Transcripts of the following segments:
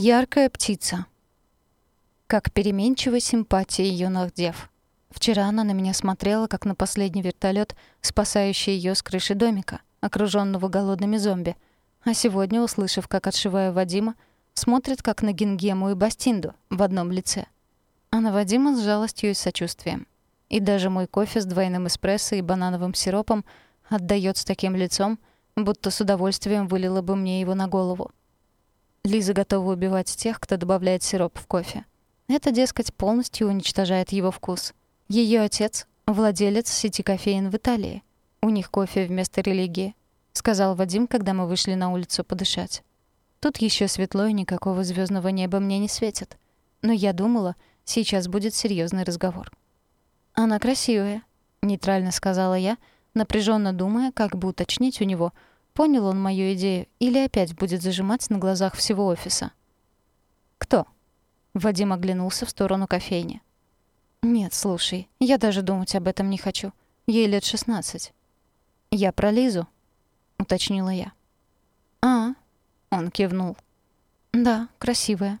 Яркая птица. Как переменчива симпатия юных дев. Вчера она на меня смотрела, как на последний вертолет, спасающий ее с крыши домика, окруженного голодными зомби. А сегодня, услышав, как отшиваю Вадима, смотрит, как на Гингему и Бастинду в одном лице. А на Вадима с жалостью и сочувствием. И даже мой кофе с двойным эспрессо и банановым сиропом отдаёт с таким лицом, будто с удовольствием вылила бы мне его на голову. Лиза готова убивать тех, кто добавляет сироп в кофе. Это, дескать, полностью уничтожает его вкус. Ее отец — владелец сети кофеин в Италии. У них кофе вместо религии, сказал Вадим, когда мы вышли на улицу подышать. Тут еще светло и никакого звездного неба мне не светит. Но я думала, сейчас будет серьезный разговор. Она красивая, нейтрально сказала я, напряженно думая, как бы уточнить у него, понял он мою идею или опять будет зажимать на глазах всего офиса. Кто? Вадим оглянулся в сторону кофейни. «Нет, слушай, я даже думать об этом не хочу. Ей лет шестнадцать». «Я про Лизу», — уточнила я. «А?» — он кивнул. «Да, красивая».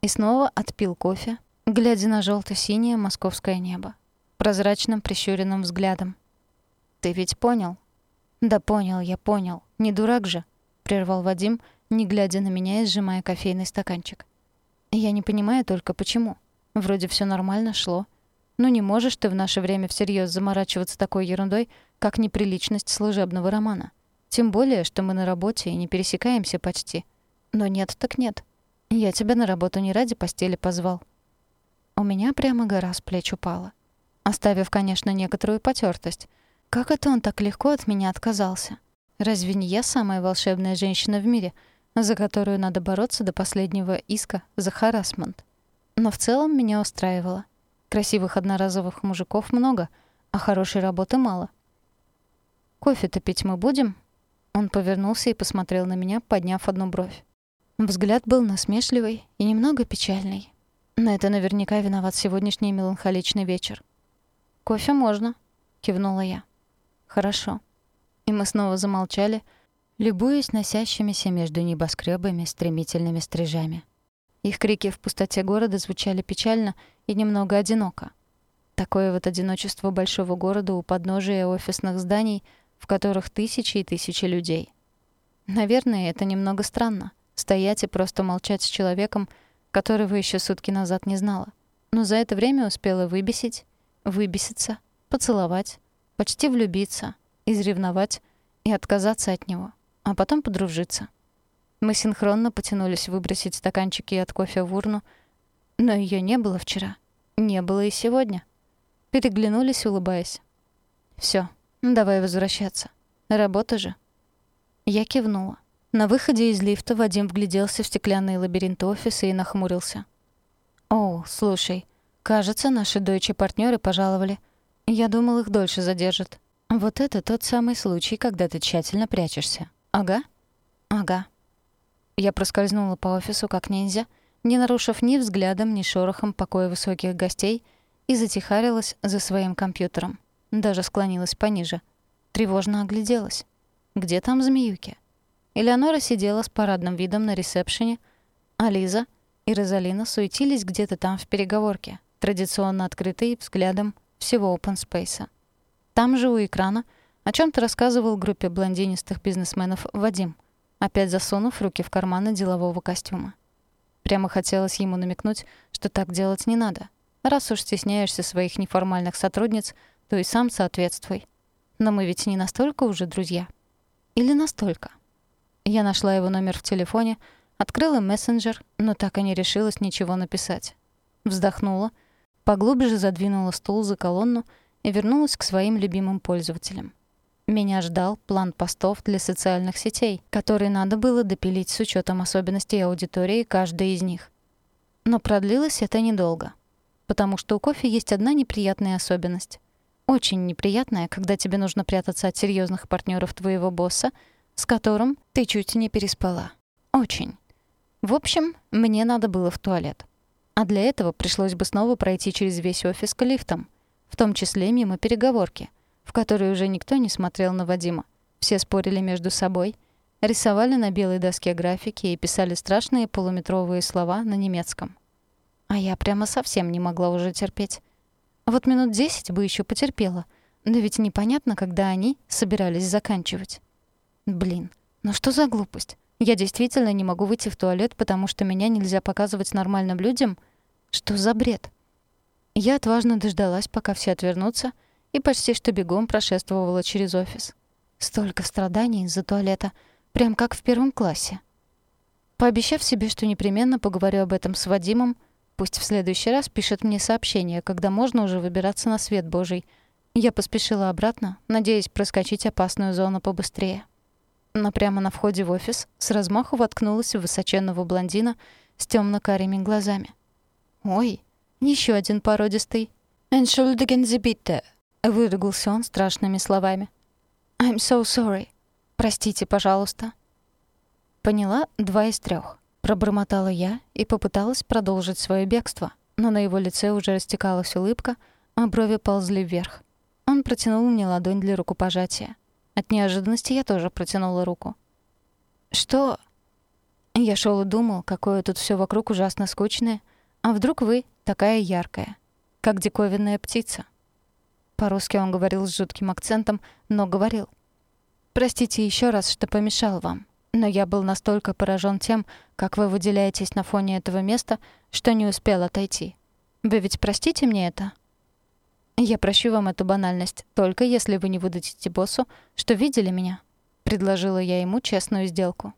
И снова отпил кофе, глядя на желто синее московское небо, прозрачным прищуренным взглядом. «Ты ведь понял?» «Да понял, я понял. Не дурак же», — прервал Вадим, не глядя на меня и сжимая кофейный стаканчик. «Я не понимаю только, почему». Вроде все нормально шло. Но не можешь ты в наше время всерьез заморачиваться такой ерундой, как неприличность служебного романа. Тем более, что мы на работе и не пересекаемся почти. Но нет так нет. Я тебя на работу не ради постели позвал. У меня прямо гора с плеч упала. Оставив, конечно, некоторую потертость. Как это он так легко от меня отказался? Разве не я самая волшебная женщина в мире, за которую надо бороться до последнего иска за харасмент? Но в целом меня устраивало. Красивых одноразовых мужиков много, а хорошей работы мало. «Кофе-то пить мы будем?» Он повернулся и посмотрел на меня, подняв одну бровь. Взгляд был насмешливый и немного печальный. На это наверняка виноват сегодняшний меланхоличный вечер. «Кофе можно», — кивнула я. «Хорошо». И мы снова замолчали, любуясь носящимися между небоскребами стремительными стрижами. Их крики в пустоте города звучали печально и немного одиноко. Такое вот одиночество большого города у подножия офисных зданий, в которых тысячи и тысячи людей. Наверное, это немного странно — стоять и просто молчать с человеком, которого еще сутки назад не знала. Но за это время успела выбесить, выбеситься, поцеловать, почти влюбиться, изревновать и отказаться от него, а потом подружиться — мы синхронно потянулись выбросить стаканчики от кофе в урну, но ее не было вчера. Не было и сегодня. Переглянулись, улыбаясь. Все, давай возвращаться. Работа же». Я кивнула. На выходе из лифта Вадим вгляделся в стеклянный лабиринт офиса и нахмурился. «О, слушай, кажется, наши дойче партнеры пожаловали. Я думал, их дольше задержат. Вот это тот самый случай, когда ты тщательно прячешься. Ага? Ага. Я проскользнула по офису как ниндзя, не нарушив ни взглядом, ни шорохом покоя высоких гостей, и затихарилась за своим компьютером. Даже склонилась пониже. Тревожно огляделась. Где там змеюки? Элеонора сидела с парадным видом на ресепшене, а Лиза и Розалина суетились где-то там в переговорке, традиционно открытые взглядом всего open space. Там же у экрана о чем то рассказывал группе блондинистых бизнесменов Вадим — опять засунув руки в карманы делового костюма. Прямо хотелось ему намекнуть, что так делать не надо. Раз уж стесняешься своих неформальных сотрудниц, то и сам соответствуй. Но мы ведь не настолько уже друзья. Или настолько? Я нашла его номер в телефоне, открыла мессенджер, но так и не решилась ничего написать. Вздохнула, поглубже задвинула стул за колонну и вернулась к своим любимым пользователям. Меня ждал план постов для социальных сетей, который надо было допилить с учетом особенностей аудитории каждой из них. Но продлилось это недолго. Потому что у кофе есть одна неприятная особенность. Очень неприятная, когда тебе нужно прятаться от серьезных партнеров твоего босса, с которым ты чуть не переспала. Очень. В общем, мне надо было в туалет. А для этого пришлось бы снова пройти через весь офис к лифтам, в том числе мимо переговорки — в которой уже никто не смотрел на Вадима. Все спорили между собой, рисовали на белой доске графики и писали страшные полуметровые слова на немецком. А я прямо совсем не могла уже терпеть. Вот минут десять бы еще потерпела. Да ведь непонятно, когда они собирались заканчивать. Блин, ну что за глупость? Я действительно не могу выйти в туалет, потому что меня нельзя показывать нормальным людям? Что за бред? Я отважно дождалась, пока все отвернутся, и почти что бегом прошествовала через офис. Столько страданий из-за туалета, прям как в первом классе. Пообещав себе, что непременно поговорю об этом с Вадимом, пусть в следующий раз пишет мне сообщение, когда можно уже выбираться на свет Божий, я поспешила обратно, надеясь проскочить опасную зону побыстрее. Но прямо на входе в офис с размаху воткнулась в высоченного блондина с темно-карими глазами. «Ой, еще один породистый. «Entschuldigen Sie bitte», — выругался он страшными словами. «I'm so sorry. Простите, пожалуйста». Поняла два из трех. Пробормотала я и попыталась продолжить свое бегство, но на его лице уже растекалась улыбка, а брови ползли вверх. Он протянул мне ладонь для рукопожатия. От неожиданности я тоже протянула руку. «Что?» Я шел и думал, какое тут все вокруг ужасно скучное, а вдруг вы такая яркая, как диковинная птица? По-русски он говорил с жутким акцентом, но говорил. Простите еще раз, что помешал вам, но я был настолько поражен тем, как вы выделяетесь на фоне этого места, что не успел отойти. Вы ведь простите мне это? Я прощу вам эту банальность, только если вы не выдадите боссу, что видели меня. Предложила я ему честную сделку.